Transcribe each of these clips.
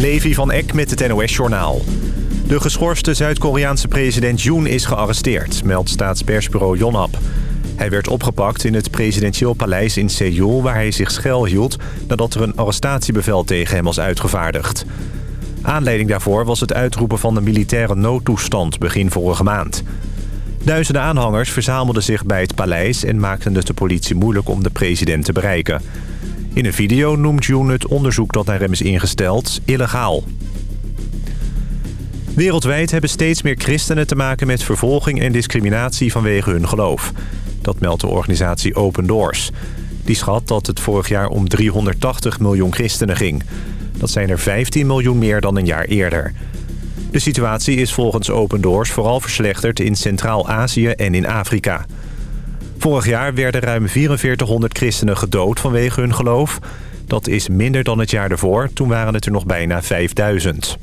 Levi van Eck met het NOS-journaal. De geschorste Zuid-Koreaanse president Yoon is gearresteerd, meldt staatspersbureau Yonhap. Hij werd opgepakt in het presidentieel paleis in Seoul... waar hij zich schuilhield nadat er een arrestatiebevel tegen hem was uitgevaardigd. Aanleiding daarvoor was het uitroepen van de militaire noodtoestand begin vorige maand. Duizenden aanhangers verzamelden zich bij het paleis... en maakten het de politie moeilijk om de president te bereiken. In een video noemt Yoon het onderzoek dat naar hem is ingesteld illegaal. Wereldwijd hebben steeds meer christenen te maken met vervolging en discriminatie vanwege hun geloof. Dat meldt de organisatie Open Doors. Die schat dat het vorig jaar om 380 miljoen christenen ging. Dat zijn er 15 miljoen meer dan een jaar eerder. De situatie is volgens Open Doors vooral verslechterd in Centraal-Azië en in Afrika. Vorig jaar werden ruim 4400 christenen gedood vanwege hun geloof. Dat is minder dan het jaar ervoor, toen waren het er nog bijna 5000.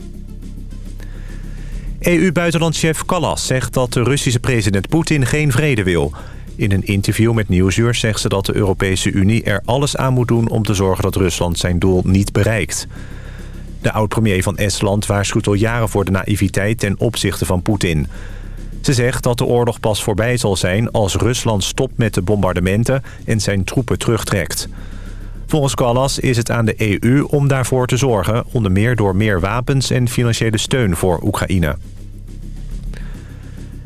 EU-buitenlandchef Callas zegt dat de Russische president Poetin geen vrede wil. In een interview met Nieuwsuur zegt ze dat de Europese Unie er alles aan moet doen... om te zorgen dat Rusland zijn doel niet bereikt. De oud-premier van Estland waarschuwt al jaren voor de naïviteit ten opzichte van Poetin. Ze zegt dat de oorlog pas voorbij zal zijn als Rusland stopt met de bombardementen en zijn troepen terugtrekt. Volgens Callas is het aan de EU om daarvoor te zorgen... onder meer door meer wapens en financiële steun voor Oekraïne.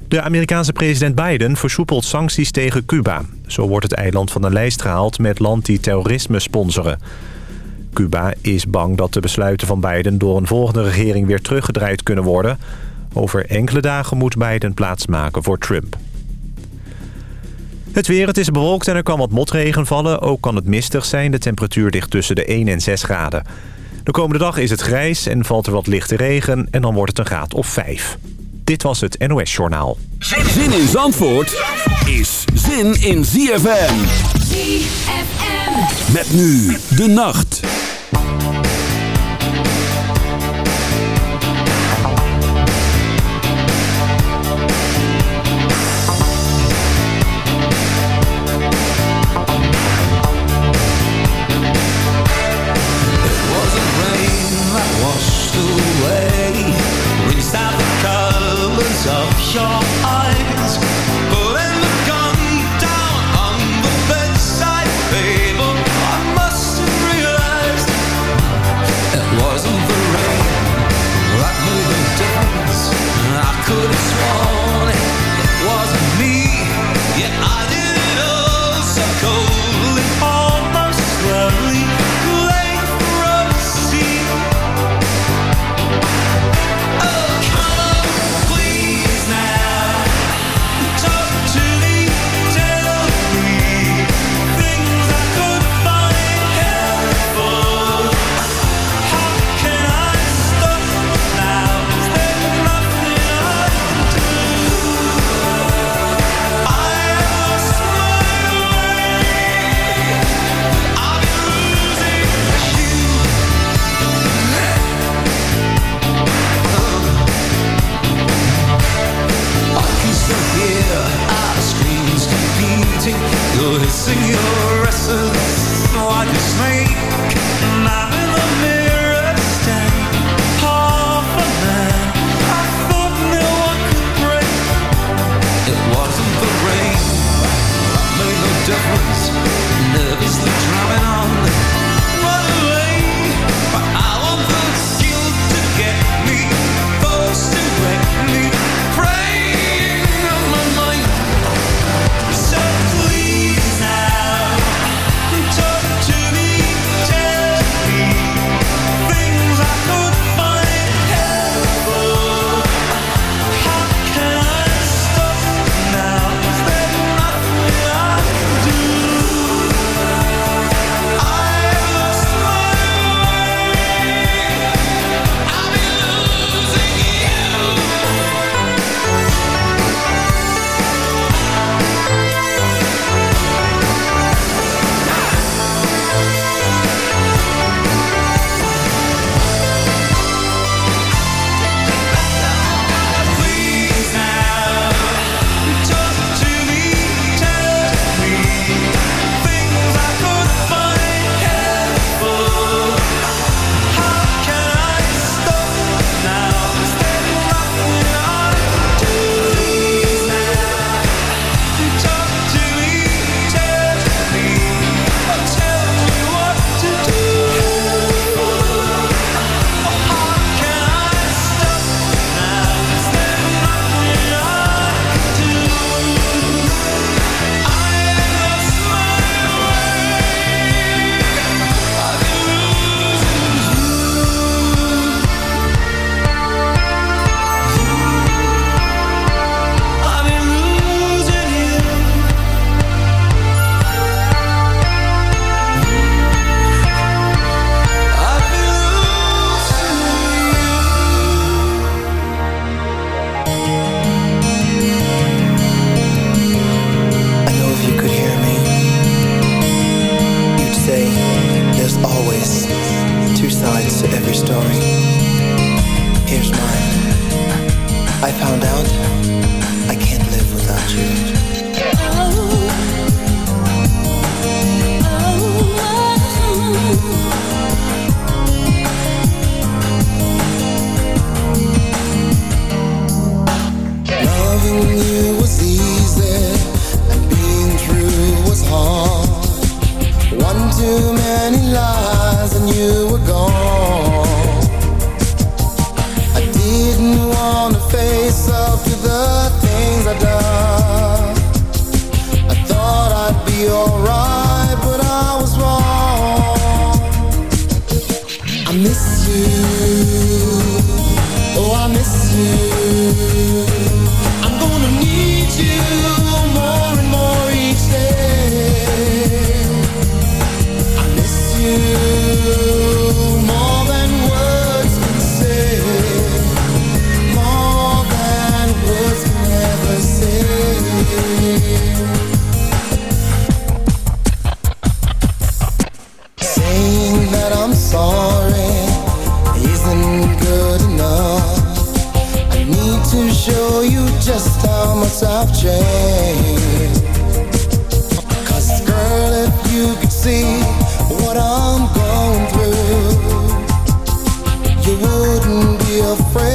De Amerikaanse president Biden versoepelt sancties tegen Cuba. Zo wordt het eiland van de lijst gehaald met land die terrorisme sponsoren. Cuba is bang dat de besluiten van Biden door een volgende regering weer teruggedraaid kunnen worden. Over enkele dagen moet Biden plaatsmaken voor Trump. Het weer, het is bewolkt en er kan wat motregen vallen. Ook kan het mistig zijn. De temperatuur ligt tussen de 1 en 6 graden. De komende dag is het grijs en valt er wat lichte regen en dan wordt het een graad of 5. Dit was het NOS Journaal. Zin in Zandvoort is zin in ZFM. ZFM. Met nu de nacht. Afraid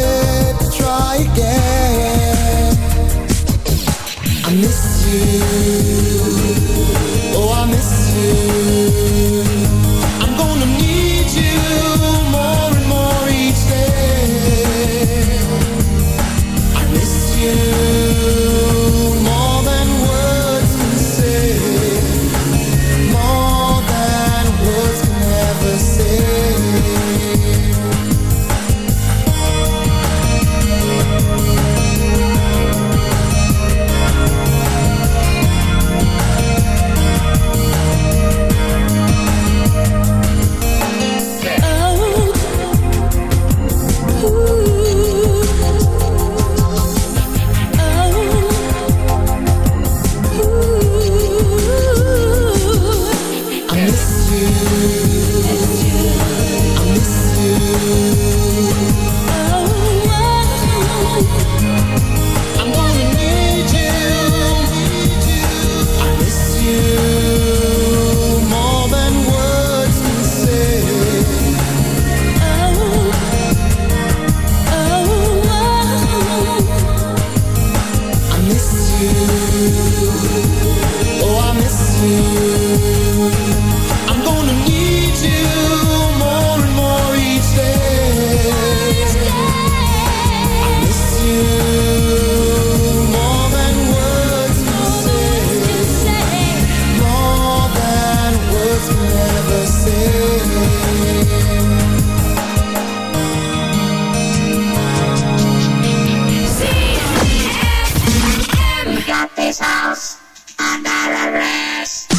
under arrest.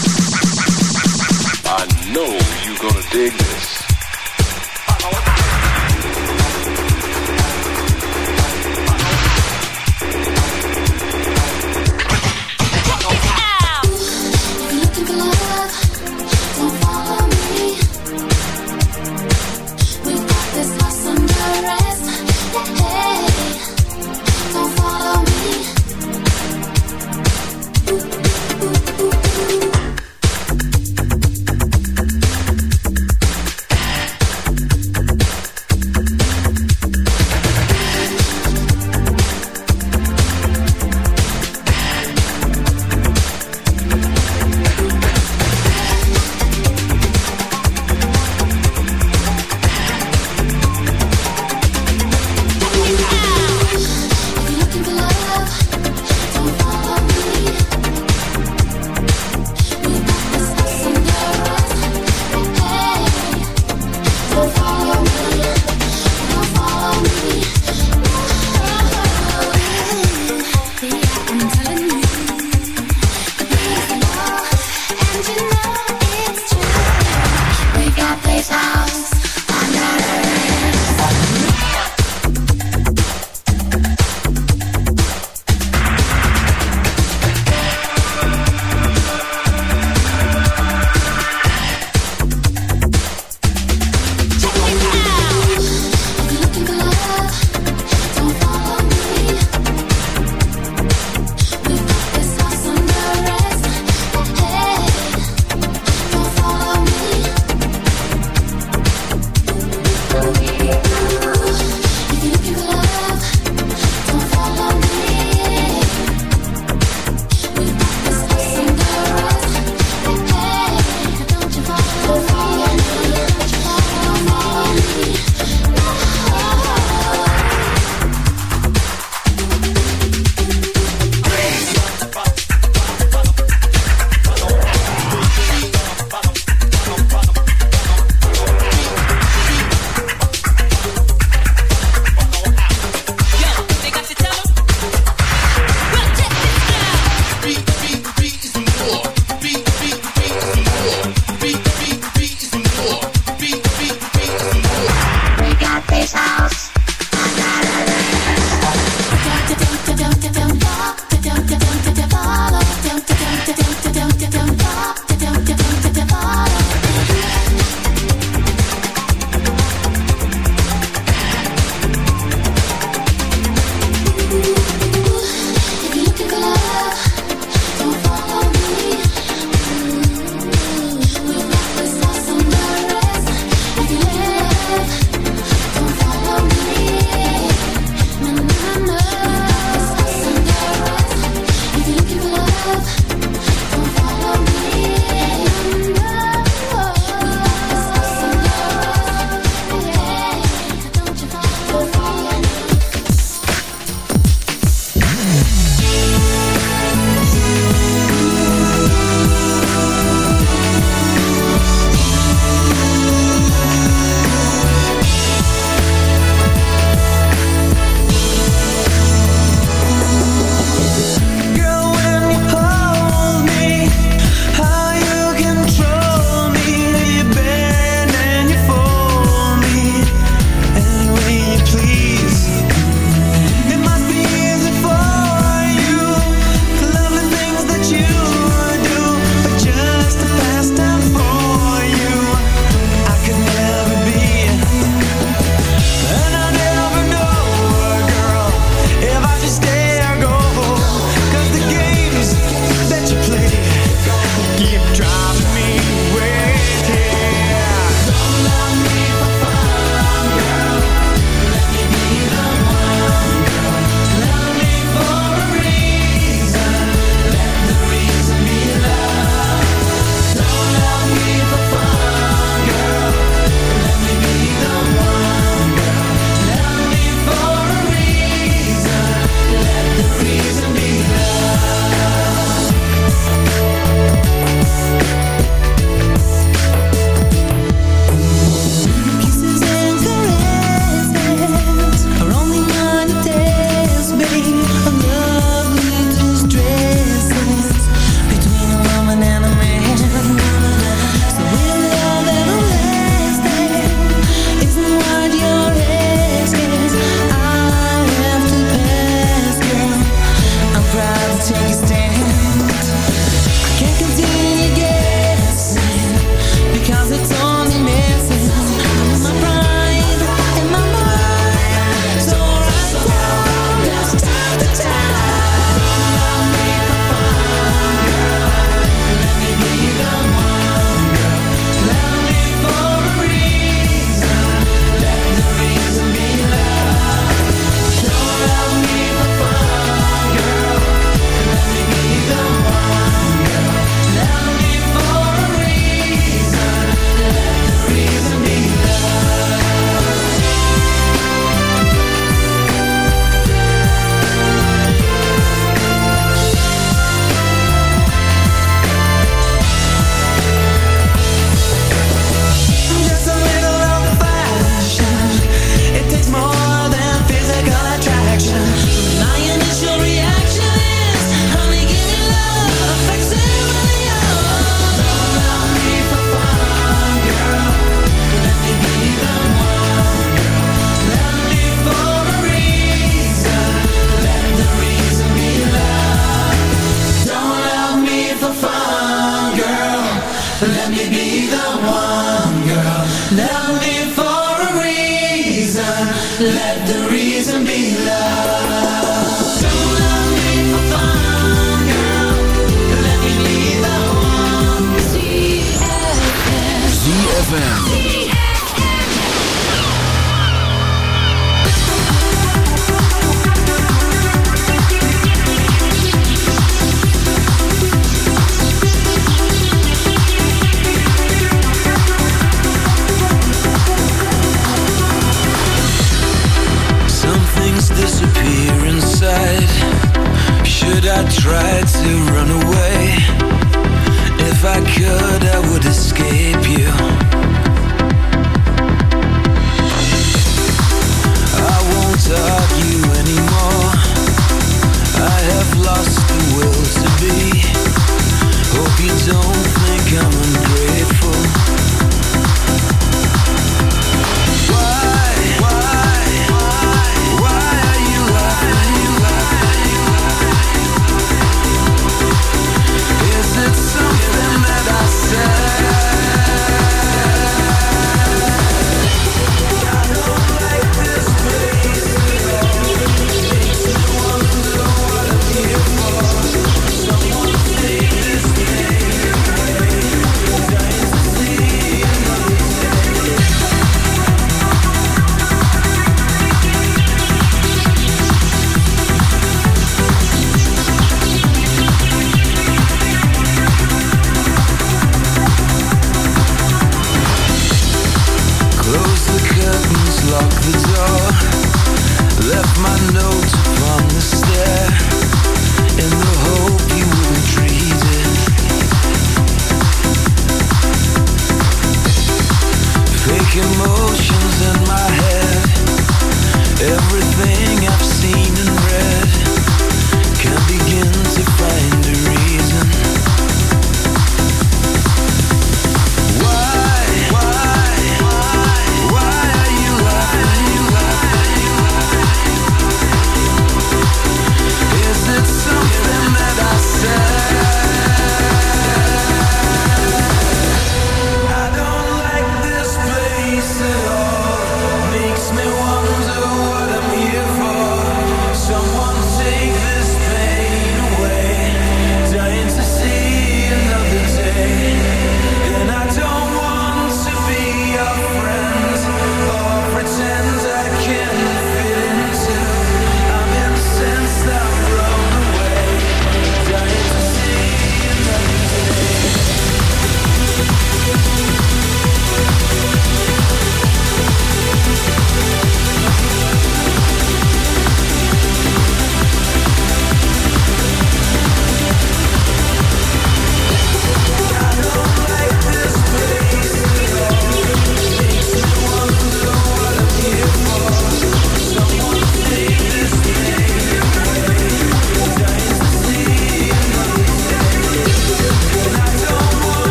You call my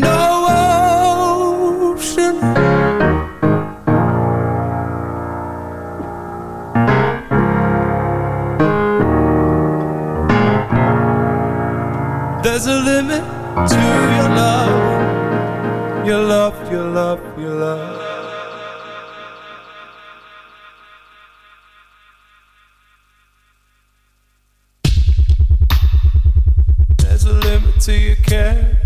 no ocean. There's a limit to your love, your love, your love, your love. There's a limit to your care.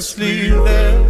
Carelessly there.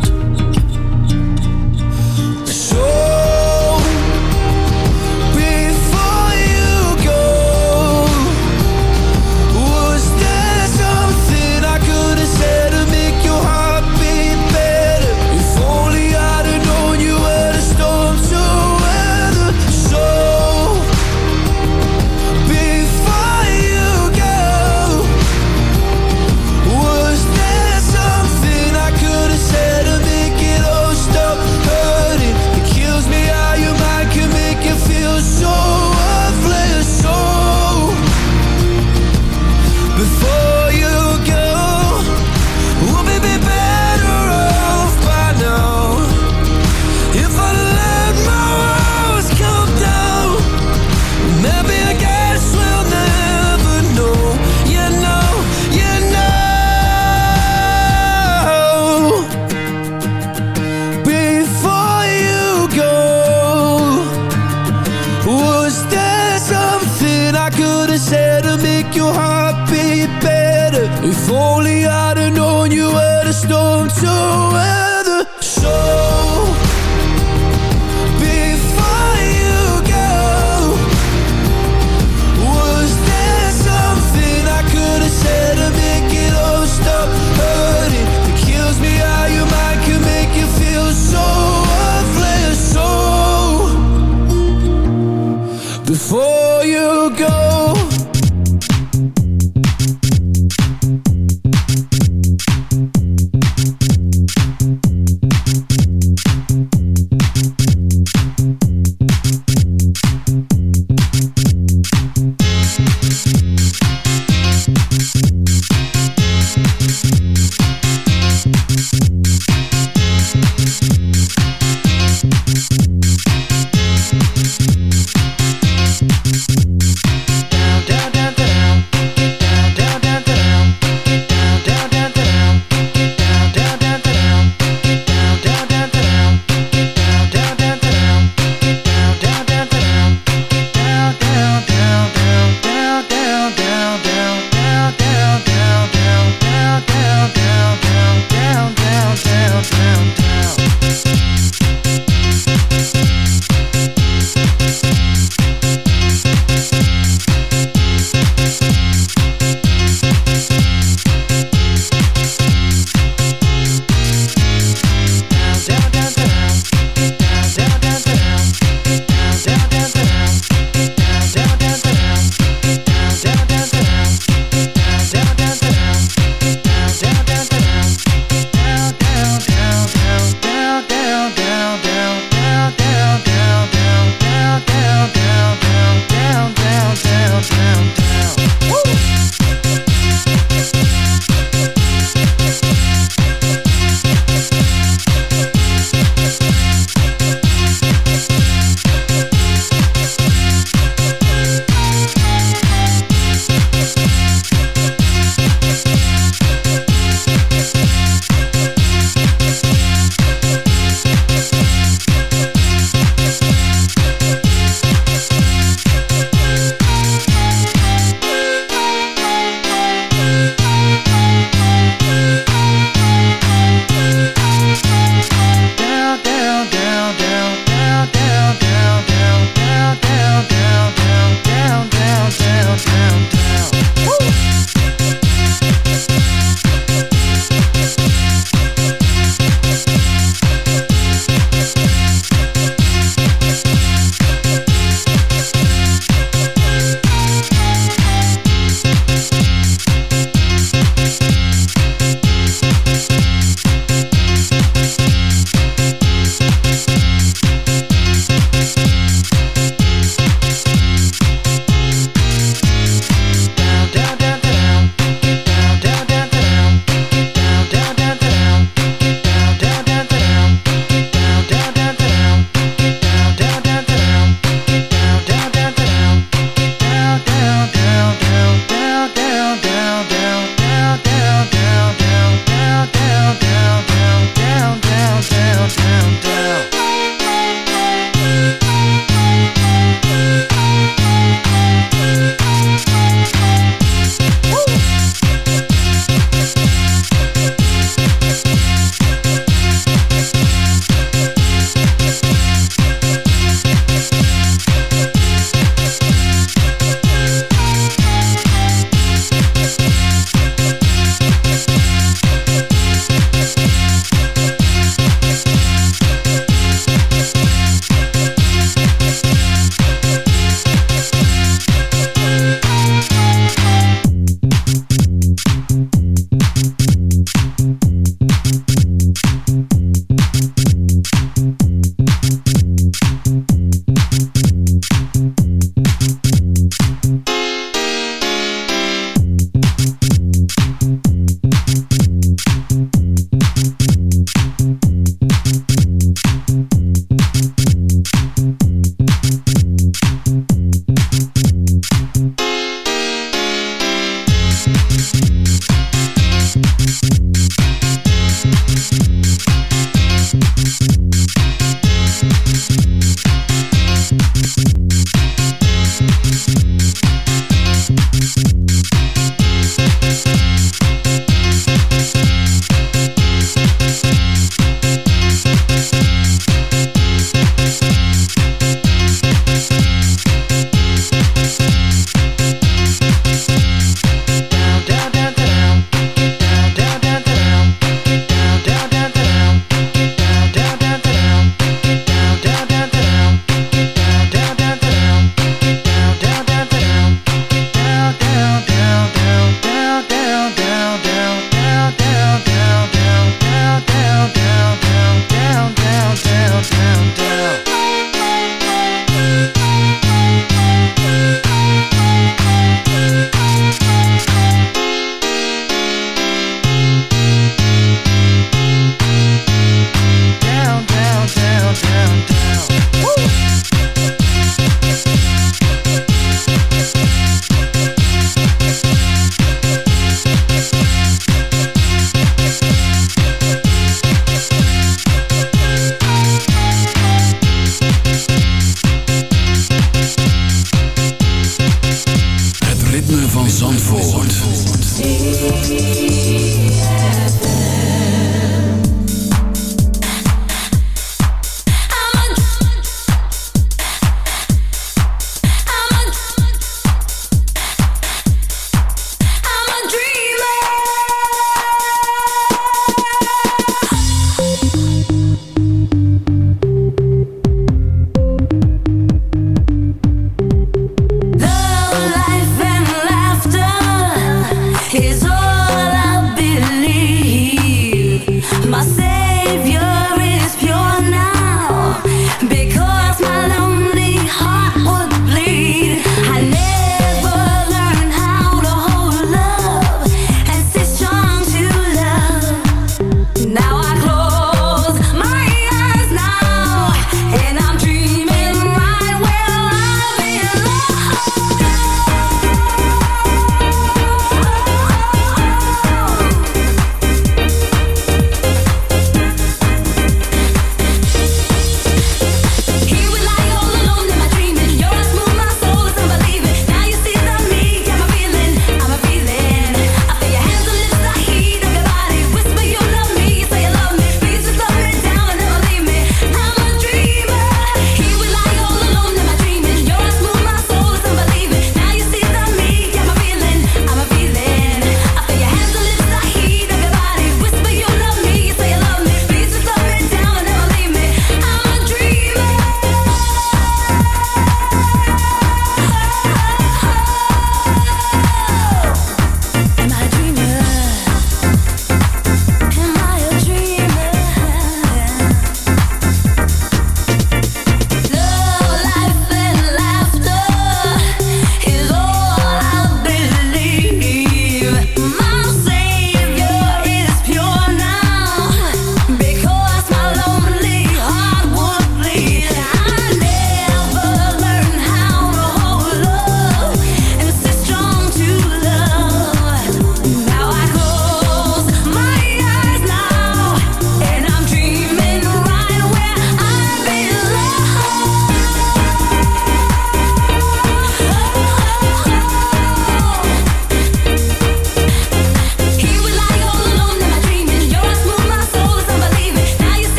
before you go.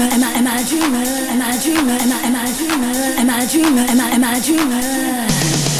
dreamer? Am I am I dreamer? Am I dreamer? Am I am I dreamer? Am I dreamer? Am I am I dreamer?